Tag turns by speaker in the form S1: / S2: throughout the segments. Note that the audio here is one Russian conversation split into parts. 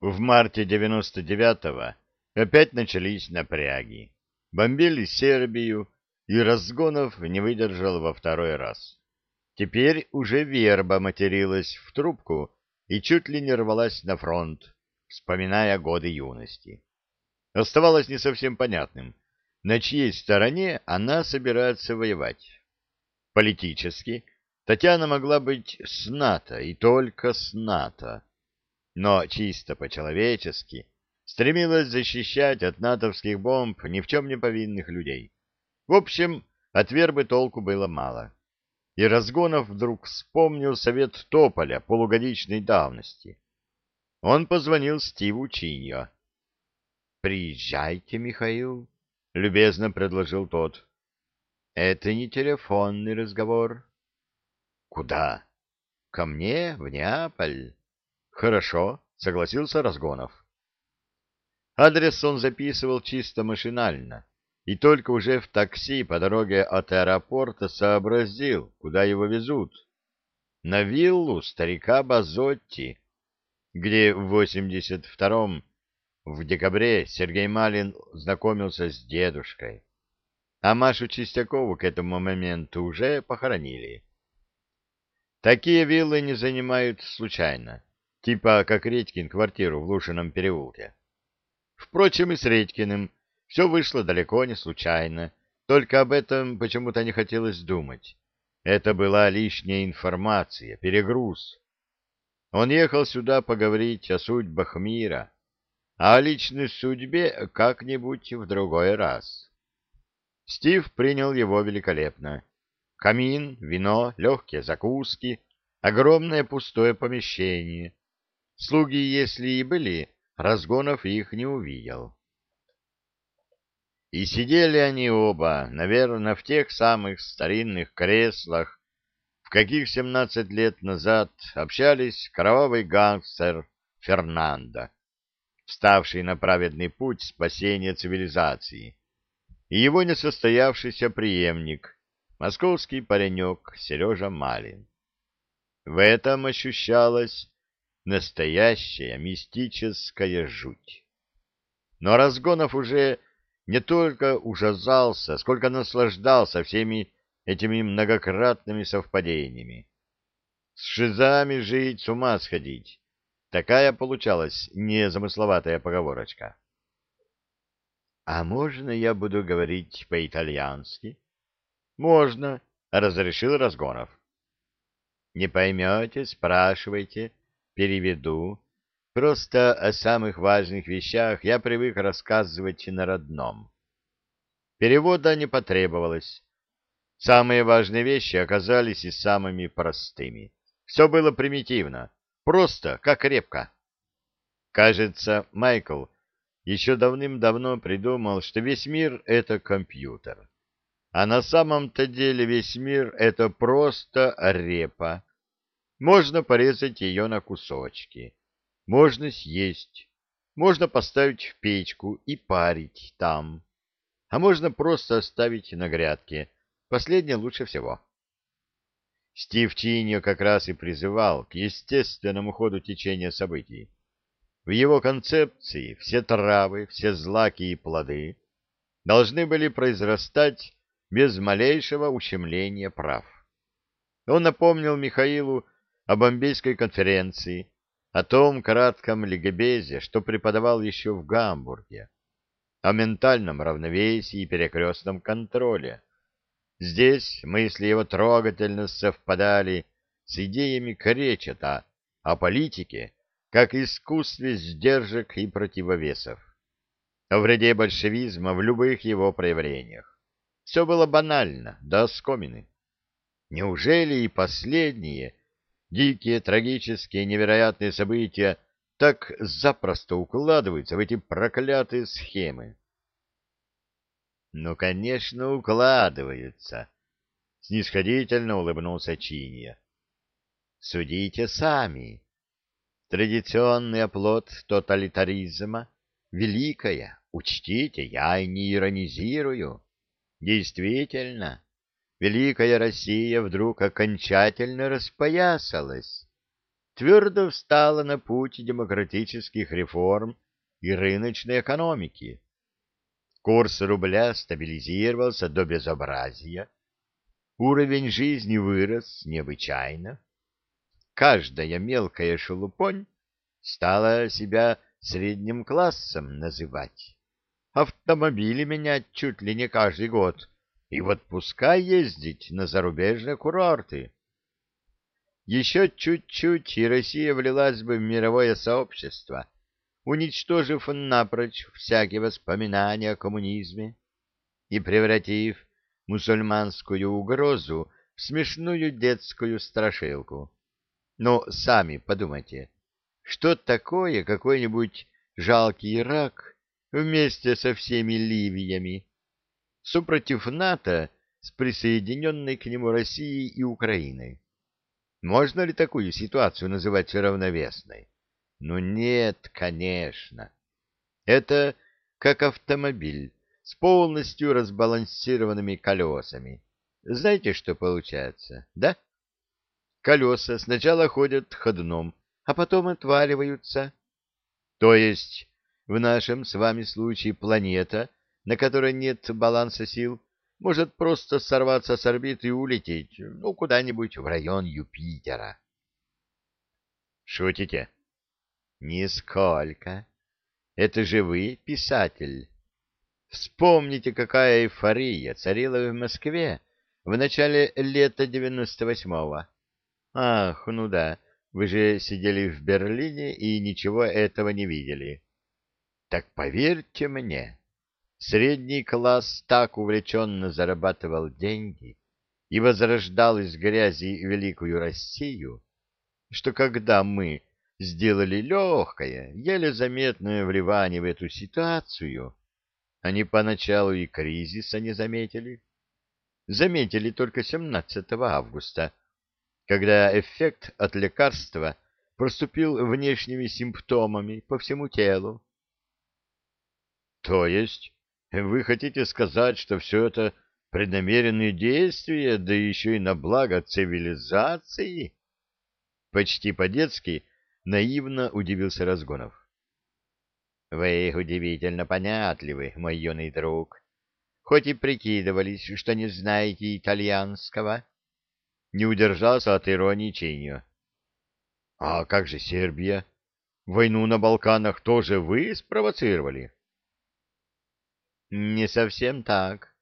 S1: В марте 99-го опять начались напряги. Бомбили Сербию, и Разгонов не выдержал во второй раз. Теперь уже верба материлась в трубку и чуть ли не рвалась на фронт, вспоминая годы юности. Оставалось не совсем понятным, на чьей стороне она собирается воевать. Политически Татьяна могла быть с НАТО и только с НАТО, но чисто по-человечески стремилась защищать от натовских бомб ни в чем не повинных людей. В общем, от вербы толку было мало. И Разгонов вдруг вспомнил совет Тополя полугодичной давности. Он позвонил Стиву Чиньо. «Приезжайте, Михаил», — любезно предложил тот. «Это не телефонный разговор». «Куда?» «Ко мне, в Неаполь». «Хорошо», — согласился Разгонов. Адрес он записывал чисто машинально, и только уже в такси по дороге от аэропорта сообразил, куда его везут. На виллу старика Базотти, где в 82-м в декабре Сергей Малин знакомился с дедушкой, а Машу Чистякову к этому моменту уже похоронили. Такие виллы не занимают случайно, типа как Редькин квартиру в Лушином переулке. Впрочем, и с Редькиным все вышло далеко не случайно, только об этом почему-то не хотелось думать. Это была лишняя информация, перегруз. Он ехал сюда поговорить о судьбах мира, а о личной судьбе как-нибудь в другой раз. Стив принял его великолепно. Камин, вино, легкие закуски, огромное пустое помещение. Слуги, если и были, Разгонов их не увидел. И сидели они оба, наверное, в тех самых старинных креслах, в каких семнадцать лет назад общались кровавый гангстер Фернандо, вставший на праведный путь спасения цивилизации, и его несостоявшийся преемник, московский паренек Сережа Малин. В этом ощущалось настоящая мистическая жуть. Но Разгонов уже не только ужасался, сколько наслаждался всеми этими многократными совпадениями. С шизами жить, с ума сходить. Такая получалась незамысловатая поговорочка. — А можно я буду говорить по-итальянски? — Можно, — разрешил Разгонов. — Не поймете, спрашивайте. — переведу. Просто о самых важных вещах я привык рассказывать на родном. Перевода не потребовалось. Самые важные вещи оказались и самыми простыми. Все было примитивно, просто как репка. Кажется, Майкл еще давным-давно придумал, что весь мир — это компьютер. А на самом-то деле весь мир — это просто репа, можно порезать ее на кусочки, можно съесть, можно поставить в печку и парить там, а можно просто оставить на грядке. Последнее лучше всего. Стив Чиньо как раз и призывал к естественному ходу течения событий. В его концепции все травы, все злаки и плоды должны были произрастать без малейшего ущемления прав. Он напомнил Михаилу о Бомбейской конференции, о том кратком легобезе, что преподавал еще в Гамбурге, о ментальном равновесии и перекрестном контроле. Здесь мысли его трогательно совпадали с идеями Кречета о политике как искусстве сдержек и противовесов, о вреде большевизма в любых его проявлениях. Все было банально, до оскомины. Неужели и последние дикие, трагические, невероятные события так запросто укладываются в эти проклятые схемы. Ну, конечно, укладываются, снисходительно улыбнулся Чинья. Судите сами. Традиционный оплот тоталитаризма великая, учтите, я и не иронизирую. Действительно, Великая Россия вдруг окончательно распоясалась. твердо встала на путь демократических реформ и рыночной экономики. Курс рубля стабилизировался до безобразия, уровень жизни вырос необычайно. Каждая мелкая шелупонь стала себя средним классом называть. Автомобили менять чуть ли не каждый год и в отпуска ездить на зарубежные курорты. Еще чуть-чуть, и Россия влилась бы в мировое сообщество, уничтожив напрочь всякие воспоминания о коммунизме и превратив мусульманскую угрозу в смешную детскую страшилку. Но сами подумайте, что такое какой-нибудь жалкий Ирак вместе со всеми Ливиями, супротив НАТО с присоединенной к нему Россией и Украиной? Можно ли такую ситуацию называть равновесной? Ну нет, конечно. Это как автомобиль с полностью разбалансированными колесами. Знаете, что получается, да? Колеса сначала ходят ходуном, а потом отваливаются. То есть в нашем с вами случае планета, на которой нет баланса сил, может просто сорваться с орбиты и улететь, ну, куда-нибудь в район Юпитера. Шутите? Нисколько. Это же вы, писатель. Вспомните, какая эйфория царила в Москве в начале лета девяносто восьмого. Ах, ну да, вы же сидели в Берлине и ничего этого не видели. Так поверьте мне, средний класс так увлеченно зарабатывал деньги и возрождал из грязи великую Россию, что когда мы сделали легкое, еле заметное вливание в эту ситуацию, они поначалу и кризиса не заметили. Заметили только 17 августа, когда эффект от лекарства проступил внешними симптомами по всему телу. То есть вы хотите сказать, что все это преднамеренные действия, да еще и на благо цивилизации? Почти по-детски наивно удивился Разгонов. Вы удивительно понятливы, мой юный друг. Хоть и прикидывались, что не знаете итальянского, не удержался от иронии Чиньо. — А как же Сербия? Войну на Балканах тоже вы спровоцировали? — Не совсем так.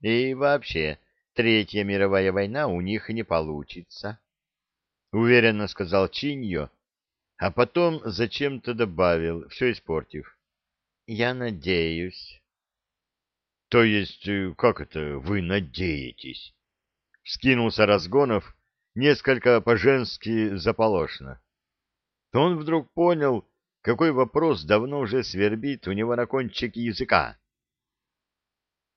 S1: И вообще, Третья мировая война у них не получится. — уверенно сказал Чиньо, а потом зачем-то добавил, все испортив. — Я надеюсь. — То есть, э, как это вы надеетесь? Скинулся Разгонов несколько по-женски заполошно. Он вдруг понял, какой вопрос давно уже свербит у него на кончике языка. —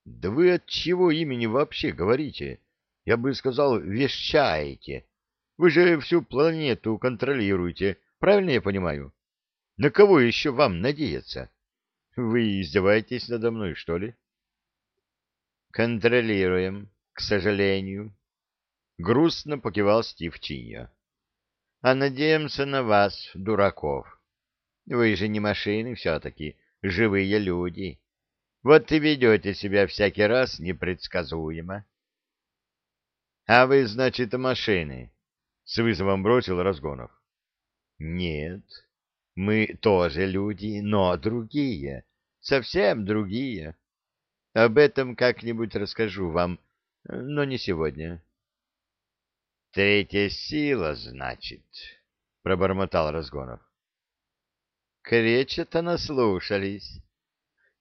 S1: Да вы от чего имени вообще говорите? Я бы сказал, вещаете. Вы же всю планету контролируете, правильно я понимаю? На кого еще вам надеяться? Вы издеваетесь надо мной, что ли? — Контролируем, к сожалению, Грустно покивал Стив Чиньо. А надеемся на вас, дураков. Вы же не машины все-таки, живые люди. Вот и ведете себя всякий раз непредсказуемо. — А вы, значит, машины? — с вызовом бросил Разгонов. — Нет, мы тоже люди, но другие, совсем другие. Об этом как-нибудь расскажу вам, но не сегодня. Третья сила, значит, — пробормотал Разгонов. Кречета наслушались.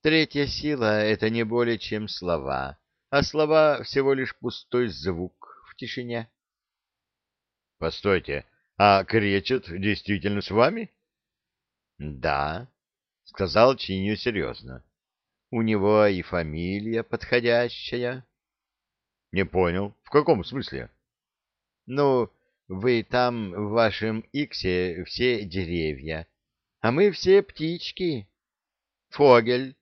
S1: Третья сила — это не более чем слова, а слова — всего лишь пустой звук в тишине. — Постойте, а Кречет действительно с вами? — Да, — сказал Чиню серьезно. — У него и фамилия подходящая. — Не понял. В каком смысле? — ну, вы там в вашем иксе все деревья, а мы все птички. Фогель,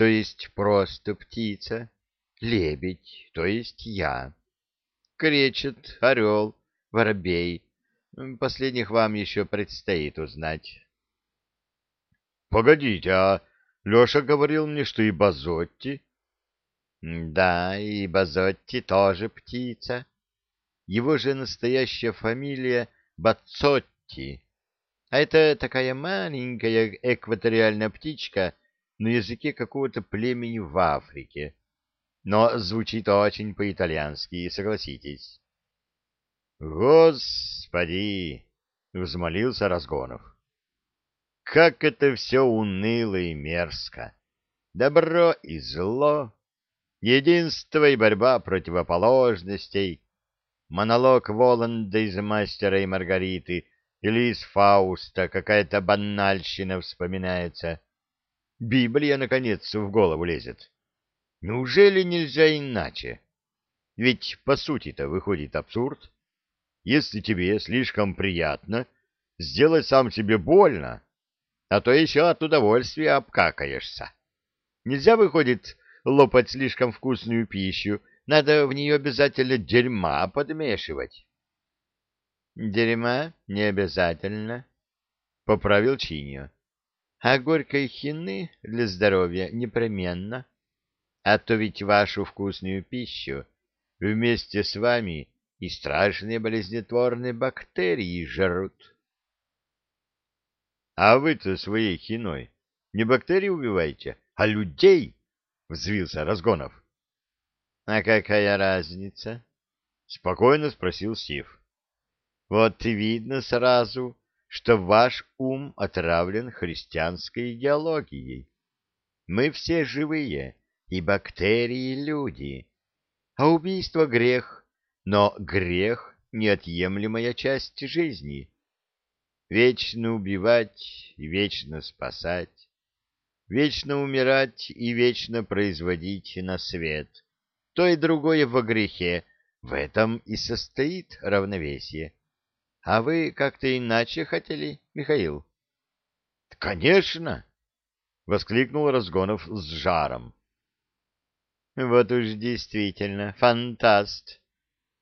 S1: то есть просто птица, лебедь, то есть я, кречет, орел, воробей, Последних вам еще предстоит узнать.
S2: — Погодите, а Леша говорил мне, что и Базотти...
S1: — Да, и Базотти тоже птица. Его же настоящая фамилия Бацотти. А это такая маленькая экваториальная птичка на языке какого-то племени в Африке. Но звучит очень по-итальянски, согласитесь. «Господи!» — взмолился Разгонов. «Как это все уныло и мерзко! Добро и зло, единство и борьба противоположностей, монолог Воланда из «Мастера и Маргариты» или из «Фауста» какая-то банальщина вспоминается. Библия, наконец, в голову лезет. Неужели нельзя иначе? Ведь, по сути-то, выходит абсурд. Если тебе слишком приятно, сделай сам себе больно, а то еще от удовольствия обкакаешься. Нельзя, выходит, лопать слишком вкусную пищу, надо в нее обязательно дерьма подмешивать. — Дерьма не обязательно, — поправил Чиньо. — А горькой хины для здоровья непременно. А то ведь вашу вкусную пищу вместе с вами и страшные болезнетворные бактерии жрут. — А вы-то своей хиной не бактерии убиваете, а людей? — взвился Разгонов. — А какая разница? — спокойно спросил Сив. — Вот видно сразу, что ваш ум отравлен христианской идеологией. Мы все живые, и бактерии — люди, а убийство — грех но грех — неотъемлемая часть жизни. Вечно убивать и вечно спасать, вечно умирать и вечно производить на свет. То и другое во грехе, в этом и состоит равновесие. А вы как-то иначе хотели, Михаил? — Конечно! — воскликнул Разгонов с жаром. — Вот уж действительно фантаст!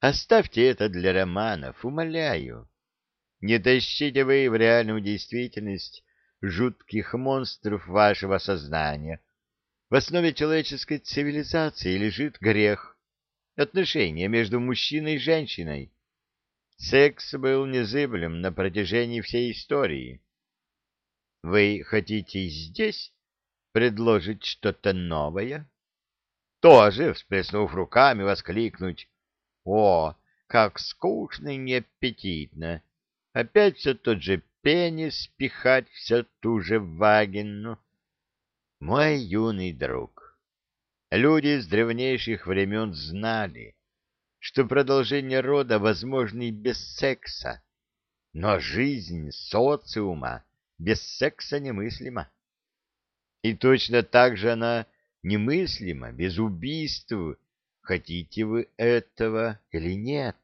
S1: Оставьте это для романов, умоляю. Не тащите вы в реальную действительность жутких монстров вашего сознания. В основе человеческой цивилизации лежит грех, отношения между мужчиной и женщиной. Секс был незыблем на протяжении всей истории. Вы хотите здесь предложить что-то новое? Тоже, всплеснув руками, воскликнуть о, как скучно и неаппетитно! Опять все тот же пенис пихать все ту же вагину. Мой юный друг, люди с древнейших времен знали, что продолжение рода возможно и без секса, но жизнь социума без секса немыслима. И точно так же она немыслима без убийств Хотите вы этого или нет?